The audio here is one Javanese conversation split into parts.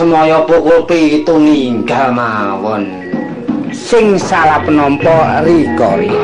Semaya pukul pitu ninggal mawon. Sing salah penampa Rika Rik.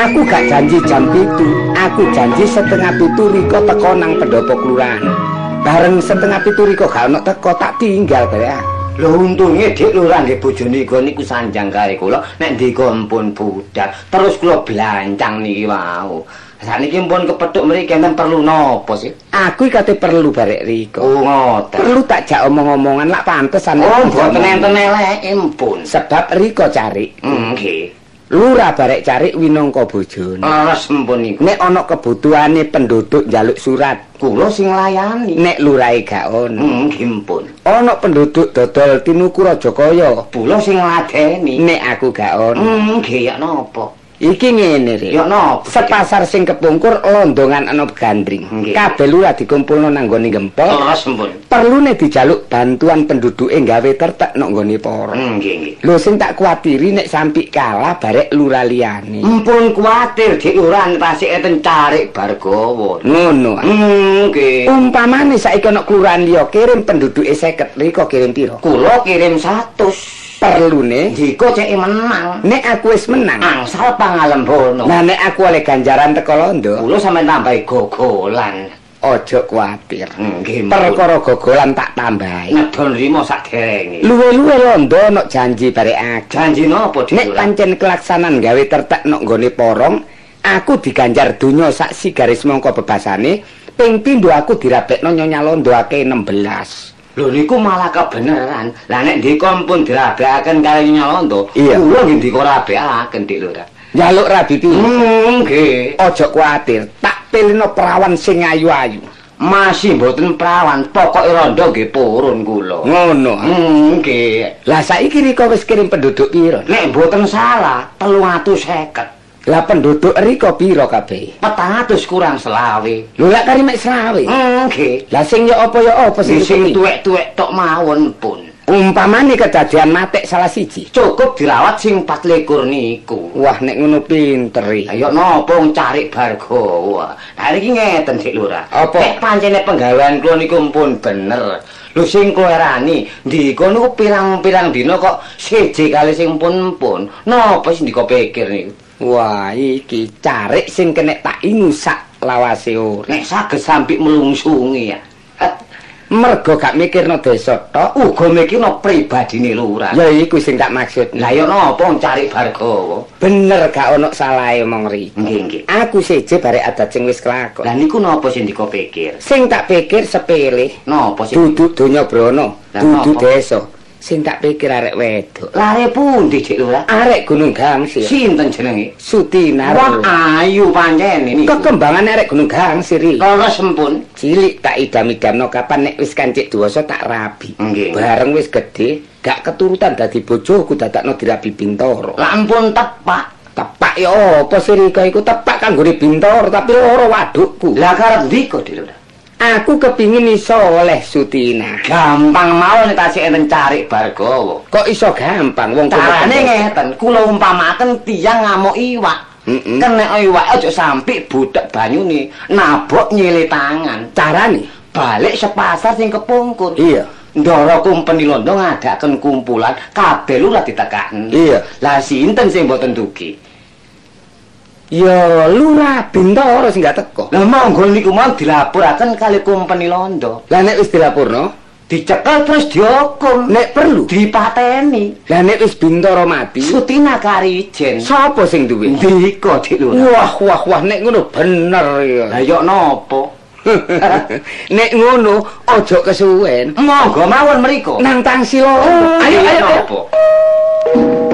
Aku gak janji jam pitu, aku janji setengah pitu Rika teko nang pendopo kelurahan. Bareng setengah pitu Rika gak ono teko tak tinggal bare. Lho untunge Dik Lurah nggih bojone iku niku sanjang kare kula nek ndika ampun budal. Terus kula blancang niki wau. Saniki pun kepethuk mriki enten perlu napa sih? Aku iki kate perlu barek Rika. Oh ngoten. Perlu tak jak omong-omongan lak pantesan. Oh mboten enten eleke pun. Sebab Rika cari. Nggih. Lurah barek cari winangka bojone. Leres empun niku. Nek ana kebutuhane penduduk njaluk surat, Kula sing layani. nek lurahe gak ono. Nggih pun. Ana penduduk dodol tinuku Rajakaya, Kula sing ngladeni. nek aku gak ono. Nggih ya napa? Iki ngene, Rik. Ya napa? Sepasar sing kepungkur londongan ana gandring. Kabeh lurah dikumpulno nang nggone gempol. Leres empun. Perlune dijaluk bantuan penduduke gawe tertek nang nggone para. Hmm, nggih nggih. Lho sing tak kuwatiri nek sampi kalah barek lurah liyane. Mumpun kuwatir Dik Lurah tasik carik Bargawa. Ngono. Hmm, nggih. Umpamane saiki ana kelurahan liya kirim penduduke 50, Rika kirim piro? Kula kirim 100. Perlune Diko cek menang. nek aku wis menang. Angsal pangalembono. Nah nek aku oleh ganjaran teko londo, Kula sampe nambahi gogolan. aja kuwatir. Nggih. Perkara gogolan tak tambahi. ngedon rimo saderenge. Luwe-luwe londo ana janji barek aku. Janji napa Dik Nek pancen kelaksanan gawe tertek nok nggone porong, aku diganjar donya saksi garis mongko bebasane, ping pindho aku dirabekno nyonya londo ake 16. Lho niku malah kebenaran. Lah nek ndika pun dirabekaken karo nyalondo, Iya. kula nggih ndika rabekaken Dik Lurah. Njaluk rabi piye? Hmm, nggih. Aja kuwatir, tak pilihno perawan sing ayu-ayu. Masih mboten prawan, pokoke rondo nggih purun kula. Ngono. Hmm, nggih. Lah saiki Rika wis kirim penduduk piro? Nek mboten salah, 350. Lah penduduk Rika piro kabeh? 400 kurang selawe. Lho lak kari mek selawe. Hmm, nggih. Lah sing ya apa ya apa sing Sing tuwek-tuwek tok mawon pun. umpamane kedadian matek salah siji. Cukup dirawat sing 24 niku. Wah nek ngono pinter iki. Ayo napa wong cari Bargawa. Nah iki ngeten Dik Lurah. Apa? Nek pancene penggawean kula niku pun bener. Lho sing kula erani, ndika niku pirang-pirang dina kok siji kali sing pun-pun. Napa sing ndika pikir niku? Wah iki carik sing kena tak ingu sak lawase ora. Nek saged sampe melungsungi ya. Mergo gak mikirno desa tok. Uga mikirno pribadine lurah. Ya iku sing tak maksud. Lah ya napa cari Bargawa? bener gak ono salahe omong ri. Nggih nggih. Aku siji barek adat sing wis kelakon. Lah niku napa sing ndika pikir? Sing tak pikir sepele. Napa sing Duduk donya duduk apa? desa. Sing tak pikir arek wedok. lare pundi Dik Lurah? Arek Gunung Gangsir. Sinten jenenge? Sutinar. Wah ayu pancen ini. Kekembangan arek Gunung Gangsir iki. Kalau sempun. Cilik tak idam-idamno kapan nek wis kancik dewasa tak rabi. Nggih. Bareng wis gedhe, gak keturutan dadi bojoku dadakno dirabi Bintoro. Lah ampun tepak. Tepak ya apa sih Rika iku tepak kanggone Bintoro tapi loro wadukku. Lah karep ndika Dik Lurah? Aku kepingin iso oleh Sutina. Gampang mawon nek tasik enten cari Bargawa. Kok iso gampang wong Carane ngeten, kula umpamaken tiyang ngamuk iwak. Heeh. Kena iwak aja sampe budak banyune nabok nyile tangan. Carane? Balik sepasar sing kepungkur. Iya. Ndara kumpeni londo ngadaken kumpulan kabeh lurah ditekaken. Iya. Lah sinten sing mboten dugi? Ya lurah Bintoro sing gak teko. Lah monggo niku mau dilaporaken kali kumpeni londo. Lah nek wis dilapurno, Dicekel terus dihukum. nek perlu. dipateni. Lah nek wis Bintoro mati, Sutina Karijen. sapa sing duwe? Ndika Dik Lurah. Wah wah wah nek ngono bener ya. Lah yo napa? nek ngono aja kesuwen. Monggo mawon mriko. Nang tangsi loro. Ayo ayo ayo.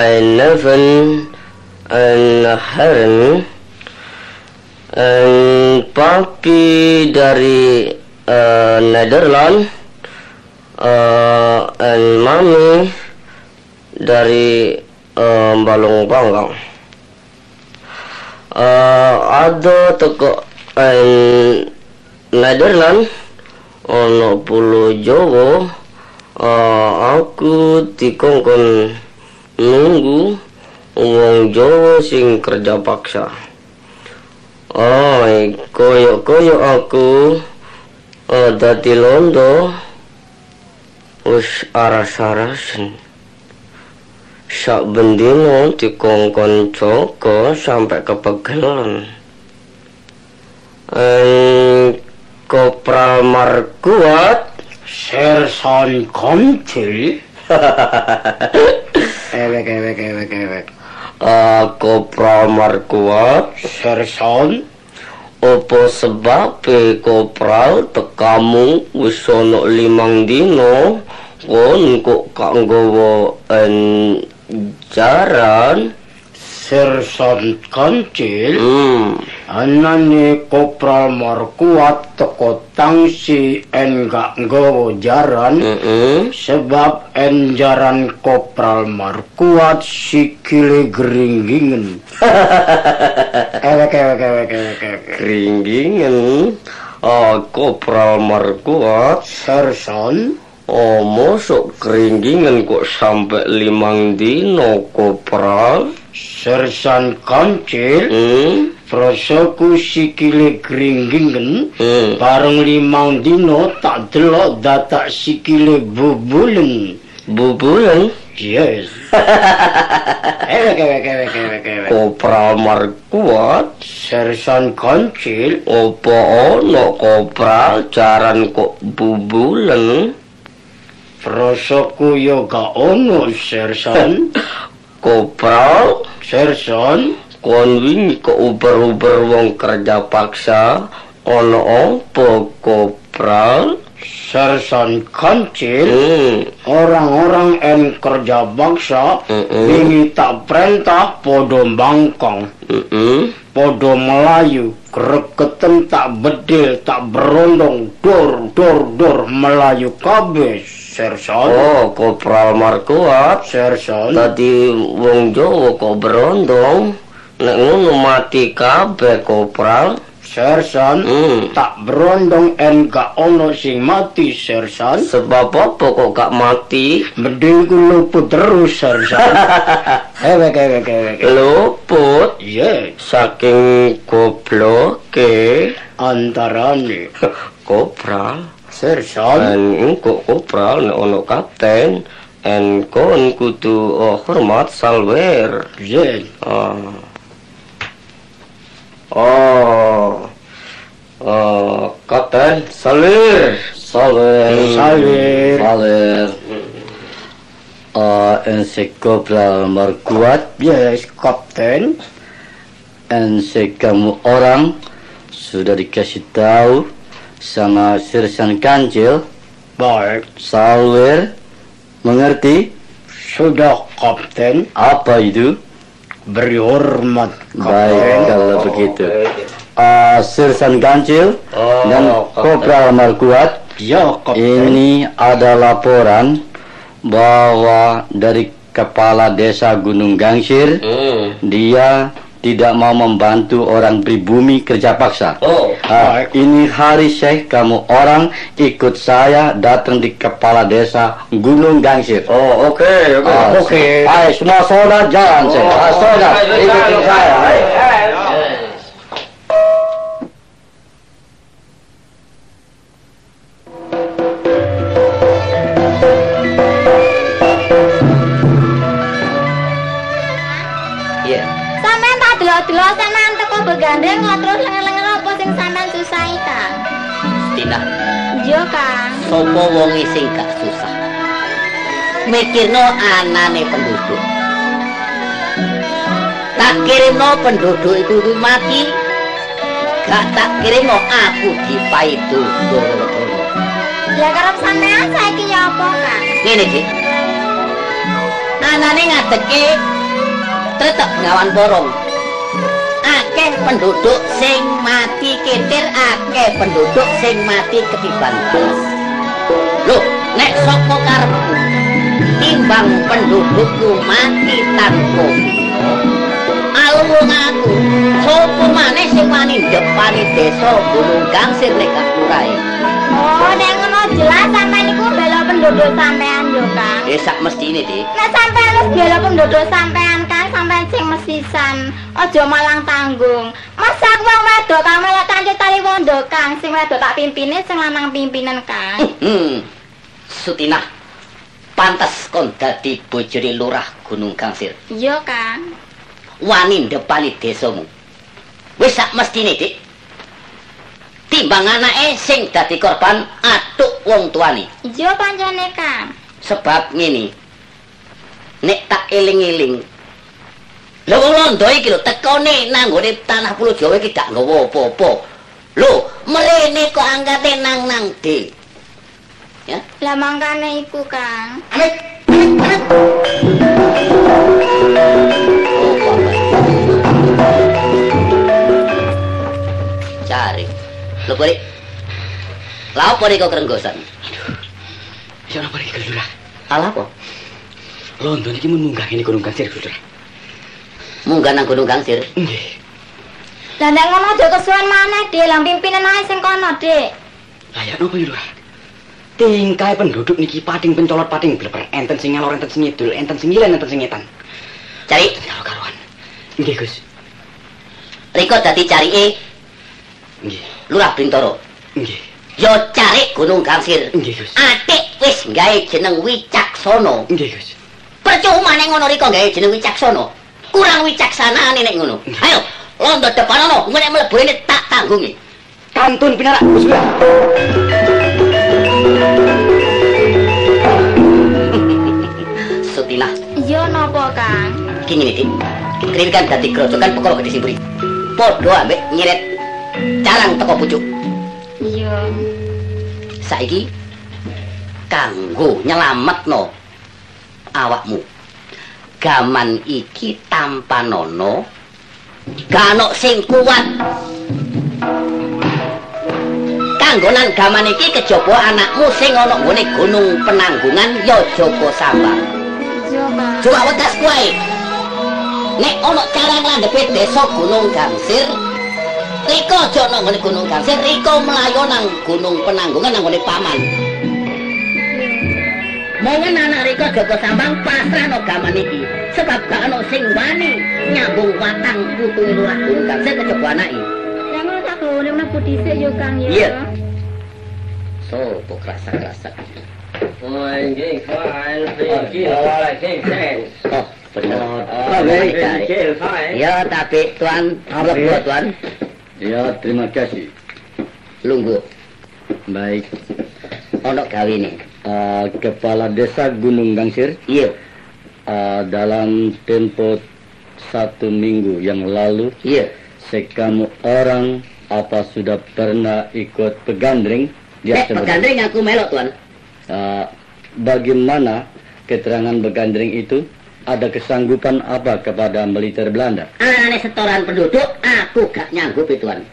Napa? Eindhoven en Heren en papi dari uh, Nederland uh, en mami dari uh, Balong Banggang uh, ada toko en Nederland ono pulau Jawa uh, aku dikongkon nunggu wong Jawa sing kerja paksa. Ay, koyo-koyo aku uh, dadi londo. Wis aras-arasen. Sak bendino dikongkon Joko sampai kepegelen. En kopral markuat Sersan Komcil Ewek ewek ewek ewek. Uh, kopral markuat Sersan Apa sebab kopral tekamu wis ana limang dino kon kok en jaran Sersan Komcil hmm. Anane kopral markuat teko tangsi enggak nggawa jaran. Sebab enjaran kopral markuat sikile geringgingen. Ewek ewek ewek ewek keringgingen ah kopral markuat Sersan oh mosok keringgingen kok sampai limang dino kopral Sersan Kancil hmm. prosoku sikile geringgingen hmm. bareng limang dino tak delok datak sikile bubuleng. Bubulan yes. Ewek ewek ewek ewek ewek kopral markuat Sersan Kancil. Apa ana kopral jaran kok bubulen prosoku yo gak ono Sersan kopral Sersan kon wingi kok uber-uber wong kerja paksa ana apa kopral? Sersan Kancil hmm. orang-orang en kerja baksa Mm-mm. wingi tak perintah podo bangkong heeh podo melayu gregeten tak bedil tak berondong dor dor dor melayu kabeh sersan oh kopral markuat. Sersan tadi wong Jawa kok berondong. Nek ngono mati kabeh kopral. Sersan hmm. Tak berondong en gak ono sing mati sersan sebab apa kok gak mati? Bedil ku luput terus sersan ewek ewek ewek luput? Yes saking gobloke antarane. Kopral sersan en engko kopral nek ono kapten en kon kudu oh, hormat salwer. Yes ah. Oh. Oh kapten salwer. Salwer. Salwer. salwer. Ah, en si kopral markuat. Yes kapten. Dan kamu orang sudah dikasih tahu sama Sersan Kancil, baik. Salwer, mengerti? Sudah kapten. Apa itu? beri hormat Baik kapten kalau begitu. Ah, Sersan Kancil Oh, dan Kopral Markuat, ya kapten. Ini ada laporan bahwa dari kepala desa Gunung Gangsir, dia tidak mau membantu orang pribumi kerja paksa. Oh, Ah, ini hari Syekh kamu orang ikut saya datang di kepala desa Gunung Gangsir. oh oke, oke. Ah, oke. Ayo semua saudara jalan Syekh. Ah, saudara ikutin saya. ayo. Delok-delok sampeyan teko begandeng kok terus lengen-lengen apa sing sampeyan susahi, Kang? Tina, Iya, Kang. sapa wong sing gak susah? Mikirno anane penduduk. Tak kirimno penduduk itu mati. Gak tak kirimno aku dipaidu. Lah karep sampeyan saiki ya apa, Kang? Ngene iki. Anane ngadeke tetep ngawan borong. Akeh penduduk sing mati ketir, akeh penduduk sing mati ketiban balas. Loh, nek sapa karepku timbang pendudukku mati tanpa alung aku sapa maneh sing wani depani desa Gunung Gangsir nek kapurae Oh, nek ngono jelas sampean iku bela penduduk sampean yo, Kang. eh sak mestine dik Nek sampean wis bela penduduk sampean kan sampean sing mesisan, aja malang tanggung. Masa wong wedok kang melok tanjut tali wondo Kang, sing wedok tak pimpine sing lanang pimpinan Kang. hmm Sutina pantas kon dadi bojone lurah Gunung Gangsir Iya, Kang. wani depani desamu wis sak mestine dik timbang anake sing dadi korban atuk wong tuane Iya pancene, Kang. sebab ngene nek tak eling-eling lho wong londo iki lho tekone nanggone tanah pulau Jawa iki gak nggawa apa-apa lho mrene kok angkate nang nang de ya Lah mangkane iku, Kang. amit amit amit oh bapak cari lho balik lha apa nih kau kerenggosan Ya napa iki Lurah? Alah apa? London iki mun munggah ini Gunung Kansir Lurah. Munggah nang Gunung Gangsir. Nggih. Lah nek ngono aja kesuwen maneh, Dik. Lah pimpinan ae sing kono, Dik. Lah ya napa Lurah? Tingkai penduduk niki pating pencolot pating bleber enten sing ngalor enten sing ngidul enten sing ngilen enten sing ngetan. Cari, Karo karuan. Nggih Gus. Riko dadi carike Nggih. Lurah Bintoro. Nggih. Yo cari Gunung Gangsir. Nggih Gus. Atik wis gawe jeneng Wicaksono. Nggih Gus. Percuma nek ngono Riko gawe jeneng Wicaksono. Kurang wicaksanane nek ngono. Ayo, londo depan ono, engko nek mlebu ini tak tanggungi. Kantun pinarak Gus Lurah. Sutina, Iya napa, Kang? iki ngene Dik. Kene kan dadi grojokan pekara gede sing buri. Padha ambek nyeret carang teko pucuk. Iya. saiki kanggo nyelametno awakmu gaman iki tanpa nono gano sing kuat kanggonan gaman iki kejaba anakmu sing ana nggone gunung penanggungan ya Joko Kang. juga wedas kuwi nek ana cara nglandhepe desa Gunung Gangsir Riko aja nang Gunung Gangsir, Riko mlayu nang Gunung Penanggungan nang nggone paman. Mongen anak Riko Joko Sambang pasrah no gaman iki. Sebab gak ono sing wani nyambung watang putu lurah Gunung Gangsir kejaba anake. Lah ngono tak dhisik yo, Kang ya. Iya. Sopo kerasa-kerasa. Oh, king fine, king king sense. Oh, bener. Oh, baik, baik. king fine. Ya, tapi tuan, apa buat tuan? Ya, terima kasih. Lungguh, Baik, ono gawe nih. Eh, Kepala Desa Gunung Gangsir Iya, eh, dalam tempo satu minggu yang lalu iya. sekamu orang apa sudah pernah ikut pegandring di Eh, Aceh pegandring aku melok tuan. Eh, bagaimana keterangan begandring itu ada kesanggupan apa kepada militer Belanda? Aneh setoran penduduk, aku gak nyanggup tuan.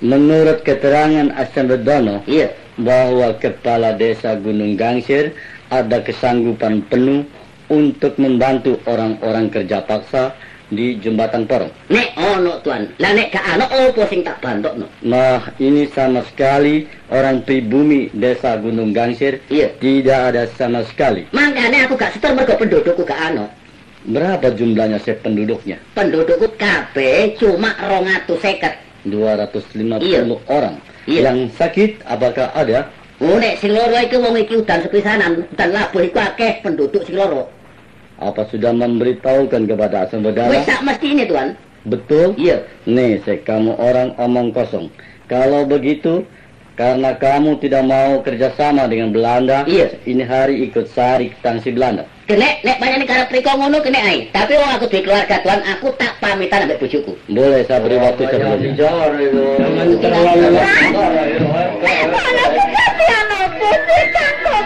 Menurut keterangan Asambedono Iya. Bahwa kepala desa Gunung Gangsir ada kesanggupan penuh untuk membantu orang-orang kerja paksa di jembatan Porong. Nek ono tuan, lah nek gak ono opo sing tak bantokno. Nah, ini sama sekali orang pribumi desa Gunung Gangsir Iya. tidak ada sama sekali. Makanya aku gak setor mergo pendudukku gak ono. Berapa jumlahnya sependuduknya? Pendudukku kabeh cuma 250. 250 Iya. orang. Iya. Yang sakit apakah ada? Oh nek sing loro iki wong iki udan sepisanan, udan labuh iku akeh penduduk sing loro. Apa sudah memberitahukan kepada Asam Wis Bedara? sak mestine tuan. Betul? Iya. Nih, saya kamu orang omong kosong. Kalau begitu, karena kamu tidak mau kerjasama dengan Belanda, Iya. ini hari ikut sari ke tangsi Belanda. Kene nek banyak karep riko ngono kene ae. Tapi wong aku duwe keluarga tuan, aku tak pamitan ambek bojoku. Boleh saya beri waktu kok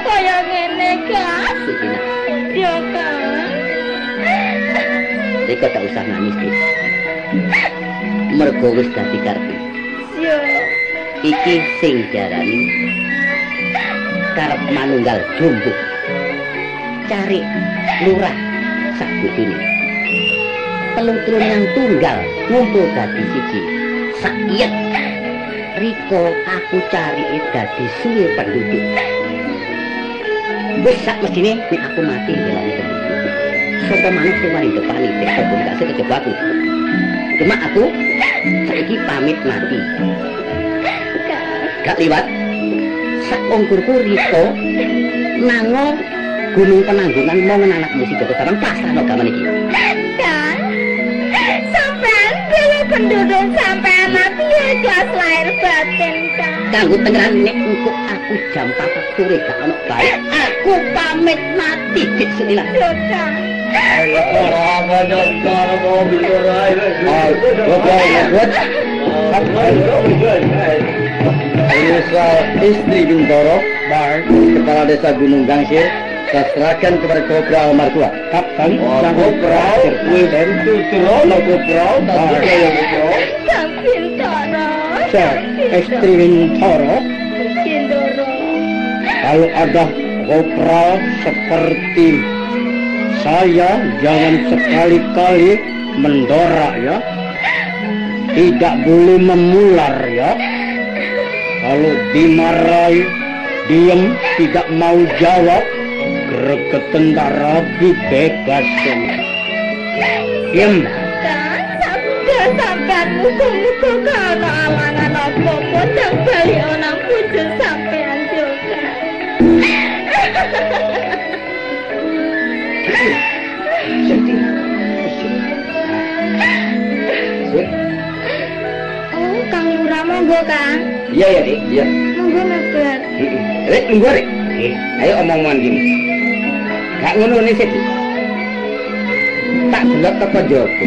kaya ngene, Kang. Sutina. Iya, tak usah nangis, Dik. Mergo wis dadi. Yo. Iki sing diarani karep manunggal jombok. Cari lurah sak butine. Telung turunan tunggal ngumpul dadi siji. Sakyet Riko aku cari dadi suwe penduduk. Wis sak mestine nek aku mati ndelok penduduk. Sopo manuk sing mari depani tek komunikasi kejebakku. Cuma aku saiki pamit mati. Gak liwat. Sak ongkurku Riko nango gunung penanggungan mau anak musik Joko Sarang pas ano gaman iki. Kan? Sampean dhewe penduduk sampean mati ya gas lahir batin kan. Kanggo pengeran nek engko aku jam 4 sore gak ono bae. Aku pamit mati dik senilah. Yo kan. Ini soal istri Bintoro, Bar, kepala desa Gunung Gangsir, saya serahkan kepada Kopra Martua. Kapten, sang Kopra, dan Tutro, no Kopra, Bar. Sang Bintoro. Sir, istri Bintoro, Bintoro. kalau ada kopra seperti saya, jangan sekali-kali mendorak ya. Tidak boleh memular ya. Kalau dimarahi, diam, tidak mau jawab, gregetan rabi bebas. Diam. Kan sabda sampean muga-muga kana alangan apa-apa dan bali ana bojo sampean juga. Oh, Kang Lurah monggo, Kang. Iya ya, Dik. Iya. Monggo mlebu. Rek, tunggu Rek. Ayo omong-omongan gini. Gak ngono nih sih. Tak delok teko jopo.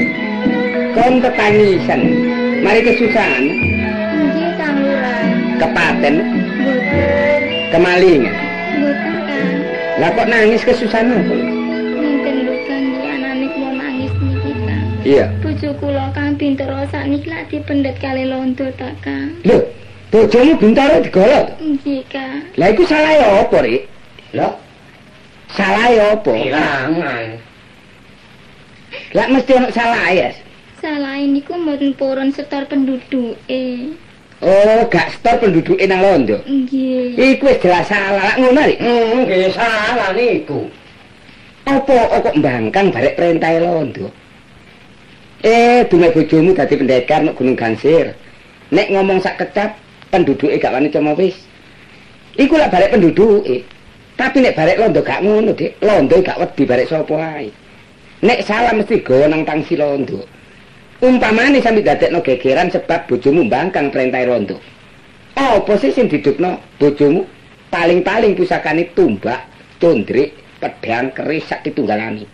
Kon ketangisan. Mari kesusahan, Nggih, Kang Lurah. kepaten, Mboten. kemalingan. Mboten, Kang. Lah kok nangis kesusahan apa? Ninten lukan di anane kula nangis niki, Kang. Iya. Bojo kula Kang Bintoro sakniki lak dipendet kali londo ta, Kang. Lho, bojomu bintaro digolok. Nggih, Kang. Lah iku salah ya apa, Rik? Lho. Salah ya apa? Ilangan. Lah mesti ono salah ya. Salah niku mboten purun setor penduduke. Oh, gak setor penduduke nang londo. Nggih. Iku wis jelas salah. Lah ngono, Rik. Hmm, nggih salah niku. Apa kok mbangkang barek perintah londo? Eh, dume bojomu dadi pendekar nek Gunung Gansir. Nek ngomong sak kecap, penduduke gak wani cuma wis. Iku lak barek penduduke. Tapi nek barek londo gak ngono, Dik. Londo gak wedi barek sapa ae. Nek salah mesti go nang tangsi londo. Umpamane sampe dadekno gegeran sebab bojomu mbangkang perintah londo. Apa sih sing didukno bojomu? Paling-paling pusakane tumbak, condrik, pedang, keris sak ditunggalani.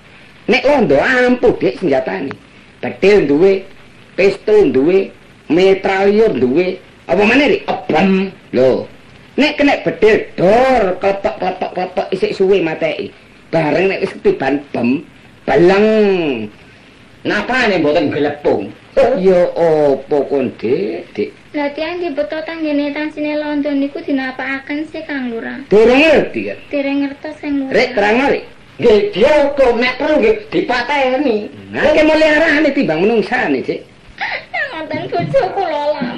Nek londo ampuh dik senjatane. Betil duwe, pistol duwe, mitrailleur duwe. Apa maneh dik? Ebem. Lho. Nek kena bedil dor klepek-klepek-klepek isik suwe mateki. Bareng nek wis ketiban bem, beleng. Napa nih mboten gelepung? Ya apa kon dik? Dik. Lah tiyang dibeto tanggene tansine londo niku dinapakaken sih Kang Lurah. Durung ngerti kan? Dereng ngertos Kang Lurah. Rek terang Rek. Nggih dihukum nek perlu nggih dipateni. Nah, ke meliharane timbang menungsane, Cik. Ngoten bojo kula lak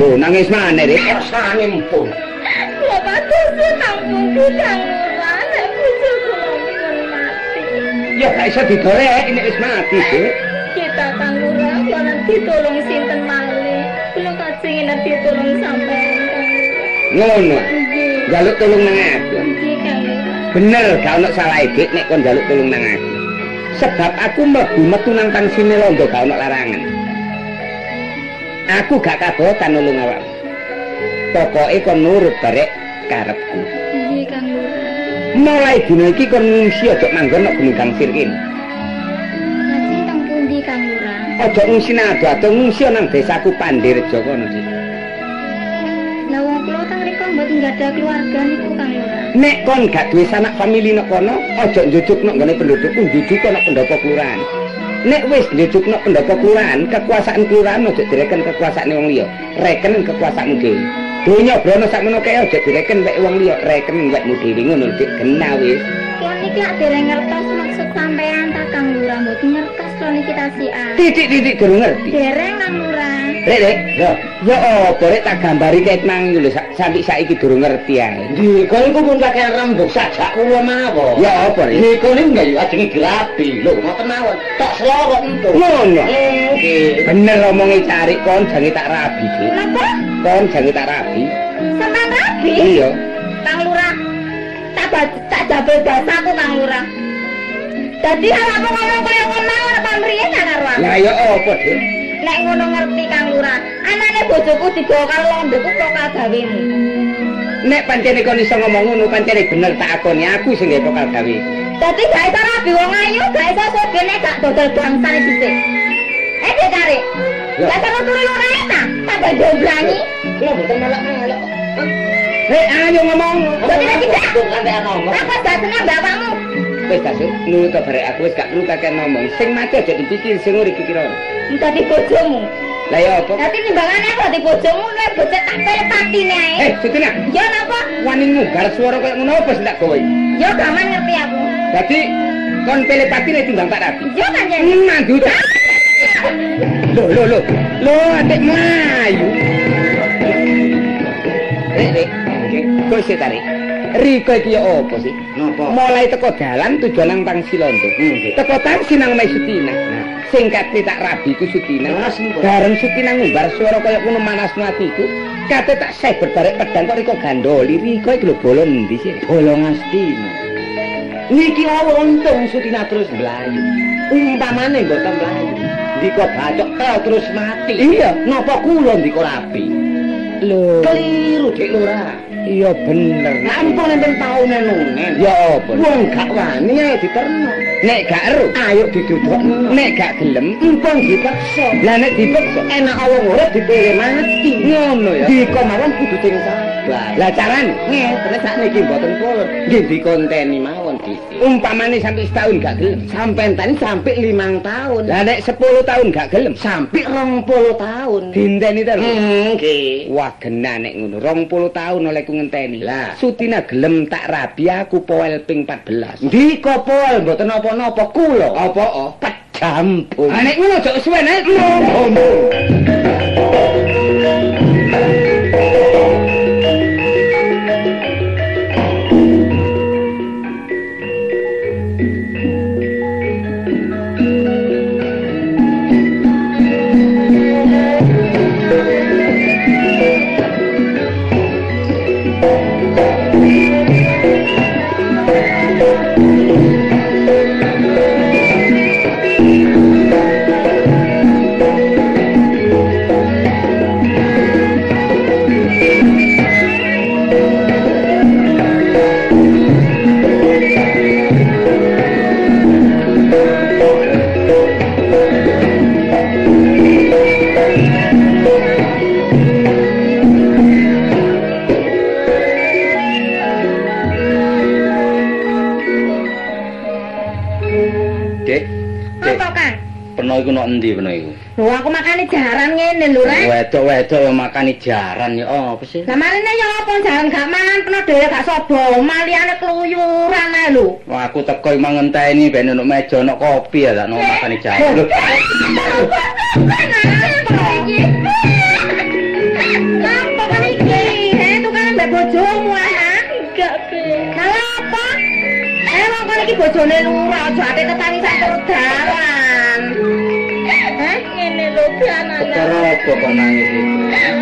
Lho, nangis maneh, Rek. Rasane mpun. Kula pados tampung Kang Lurah nek bojo kula pun mati. Ya gak iso didorek nek wis mati, Cik. Kita Kang Lurah kula ditolong sinten malih. Kula kajengin ditolong sampean Kang Lurah. Ngono. Jaluk tulung nang aku. Nggih Kang Lurah. Bener, gak ono salah dik nek kon jaluk tulung nang aku. Sebab aku mlebu metu nang tangsine londo gak ono larangan. Aku gak kabotan nulung awak. Pokoke kon nurut barek karepku. Nggih Kang Lurah. Mulai dina iki kon ngungsi aja manggon nek Gunung Gangsir kene. Lajeng teng pundi Kang Lurah? Aja ngungsi nang ado ngungsi nang desaku Pandirjo kono, Dik. Lah wong kula teng rika mboten gadah keluarga niku Kang Lurah. Nek kon gak duwe sanak famili nek kono, aja njujukno nggone penduduk, njujuk ana pendopo kelurahan. Nek wis njujukno pendopo kelurahan, kekuasaan kelurahan aja direken kekuasaane wong liya, reken kekuasaanmu dhewe. Donya brono sakmono kae aja direken wek wong liya, reken wekmu dhewe ngono lho, Dik. Kena wis. Kula niki lak dereng ngertos maksud sampean ta Kang Lurah mboten ngertos kula niki tasian. Titik-titik durung ngerti. Dereng Lurah. Rek, Rek. Yo, yo apa rek tak gambari ket nang lho sa- sampai saiki durung ngerti ae. Di kono iku pun kakek rembug sajak kula mawon. Ya apa rek? Niku niku enggak yo ajenge gerapi. Lho, ngoten mawon. Tok selorot entuk. Ngono. Nggih. Bener omongi cari kon jange tak rabi. Napa? Kon jange tak rabi. Sampean rabi? Iya. Kang Lurah. Tak tak jabel dasaku Kang Lurah. Dadi hal apa ngomong kaya ngono ora pamriye ta karo aku. Lah ya apa, Dik? Nek ngono ngerti Kang Lurah, anane bojoku digawa karo londheku pokal gawemu. Nek pancene kon iso ngomong ngono, pancene bener tak akoni aku sing gawe pokal gawe. Dadi gak iso rabi wong ayu, gak iso soge nek gak dodol bangsane dhisik. Eh, Dek Kare. Lah terus turu lurah ta? Tambah joblangi. Kula mboten malak-malak. Hei, ayo ngomong. Dadi nek tidak Kok ngomong. apa datengnya bapakmu? Wis Suk. Nurut to barek aku wis gak perlu kakek ngomong. Sing mati aja dipikir sing urip pikir ora. Dadi bojomu. Lah ya apa? Dadi nimbangane aku dadi bojomu nek bocah tak telepatine ae. Eh, Sutina, Ya napa? wani ngugar suara kayak ngono apa sing tak gawe? Ya gaman ngerti aku. Dadi kon telepati nek timbang tak rapi. Ya. Hmm, mandu ta. Lho, lho, lho. Lho, atik mlayu. Rek, rek. Kok sik tarik? Riko iki ya apa sih? Napa? Mulai teko dalan tujuan nang Silondo. nggih. Teko tangsi nang Mai Sutina. Sing tak rabi ku Sutina. Bareng Sutina ngumbar swara kaya ngono manasno atiku. Kate tak seber barek pedang kok Riko gandoli. Riko iki lho bolo endi sih? Bolo ngastina. Niki untung Sutina terus mlayu. Umpamane mboten mlayu. Dika bacok tel terus mati. Iya. Napa kula ndika rapi? Lho. Keliru Dik Lurah. Iya bener. Ampun enten taune nunen. Ya apa? Wong gak wani ae diterno. Nek gak ero, Ayo didudukno. nek gak gelem, empun dipaksa. lah nek dipaksa Enak wong urip dipilih mati. ngono ya. Dika mawon kudu sing sabar. Lah carane Ngeten sakniki mboten purun. Nggih dikonteni mawon. Umpamane sampai setahun gak gelem. Sampai tani sampai limang tahun. Lah nek 10 tahun gak gelem, sampai rong puluh tahun. dinteni terus. Nggih. Wah genah nek ngono. 20 tahun oleh ku ngenteni. Lah. Sutina gelem tak rabi aku poel ping 14. Dika pol mboten napa-napa kula. Apa oh? Pejampung. Ah nek ngono aja suwe nek. Ngomong. Makane jaran ngene lho rek. Wedok-wedok ya makani jaran ya apa sih? Lah marine ya apa jaran gak mangan peno dhewe gak sobo, maliane keluyuran ae lho. Wah, aku teko emang ngenteni ben ono meja ono kopi ya tak ono makani jaran. Lho, Apa kan iki? Eh tukang mbek bojomu anak. Enggak, Be. Kalau apa? Eh wong kon iki bojone lurah aja ate ketangisan turut dalan. Perkara apa kok nangis?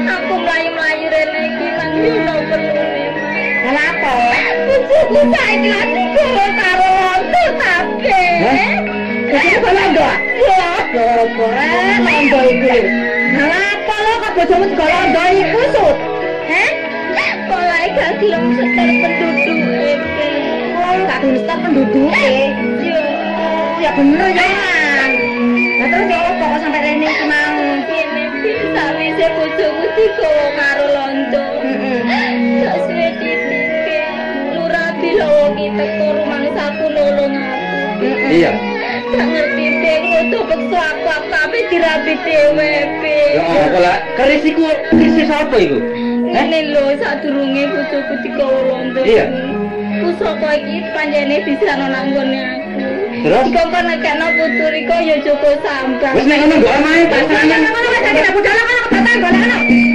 Aku mlayu-mlayu rene iki yo perlune. Kenapa? Bojoku saiki lagi karo karo londo kabeh. Londo? Ya, gara-gara londo iku. Kenapa lo kok bojomu juga londo iku, Sut? Heh? Kok gak gelem setel penduduk iki? Oh, gak gelem setel penduduk Ya, ya bener ya. Lah terus ya apa kok sampai rene iki bisa wis bojomu digowo karo londo. Gak suwe ditike. Lurah iki teko rumane aku nolong aku. Iya. Gak ngerti deh, ngono peksa aku tapi dirabi dhewe. Ya apa lah? Keris iku keris apa iku? Eh? Ini lho sadurunge bojoku digawa londo. Iya. Pusaka iki panjene bisa ana nang nggone aku. Terus? Dikongkon nekekno putu Riko ya Joko Sambang. Wis nek ngono mbok kita tidak budala kan aku tataan boleh kan